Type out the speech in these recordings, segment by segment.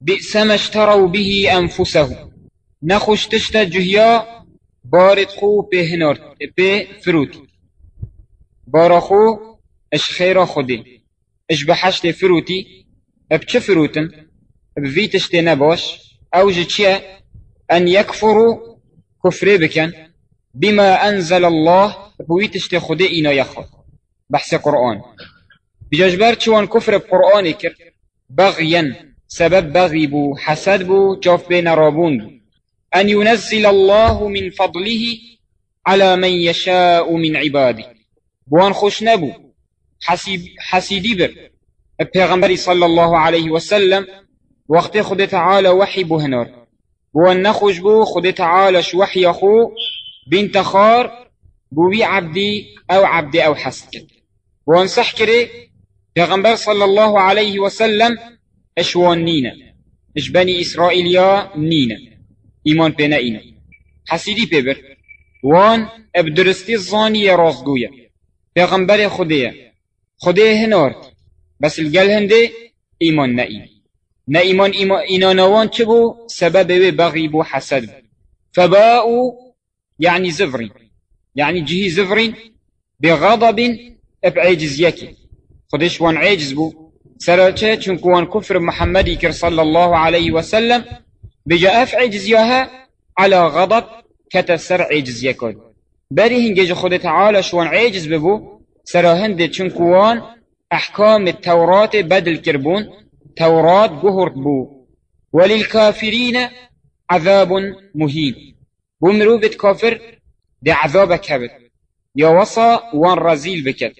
بئس ما اشتروا به أنفسهم. نخوش تشتا جهيا بارد خو به هنار به فروت. بارا خو اش خيرا خودي اش بحشت فروتي اب چه فروتن؟ اب في نباش. أو جتشيا ان يكفروا كفر بكن بما انزل الله بوي تشتي خودي اينا يخو بحث قرآن. بجاجبر چوان كفر بقرآن كر بغيا سبب بغي بو حسد بو جاف بين رابون بو. أن ينزل الله من فضله على من يشاء من عباده. بوان خوش نبو. حسيب حسيدي بر. البيغمبر صلى الله عليه وسلم وقت خد تعالى وحي بو هنار. بوان نخوش بو خد تعالى شو وحي أخو بنت خار بوي عبدي أو عبدي أو حسد بوان صح كري پیغمبر صلى الله عليه وسلم اشوان نينا اش بني إسرائيليا نينا إيمان بنا إينا حسيدي ببر وان ابدرستي الظانية رازقوية پیغمبر خودیه خودی هنارد بس الگل هنده ایمان نه این نه ایمان اینا چه بو سبب بغی بو حسد فباءوا يعني زفرين يعني جهي زفرين بغضب ابعجز يكي خدش وان عجز بو سرچه چونك وان كفر محمد كر صلى الله عليه وسلم بجا اف عجز ياها على غضب كتسر عجز يكود بری هنگیج خود تعالی شوان عاجز ببو سرا هنده چنکوان احکام التورات بدل کربون تورات جهرت بو. وللكافرين عذاب مهين بو مروبة كافر دي عذاب كبت يا وصا وان رزيل بكت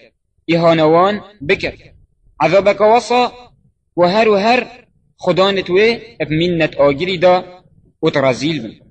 إهانوان بكت عذابك وصا وهر وهر خدانت وي بمنت آجري دا وترزيل بن.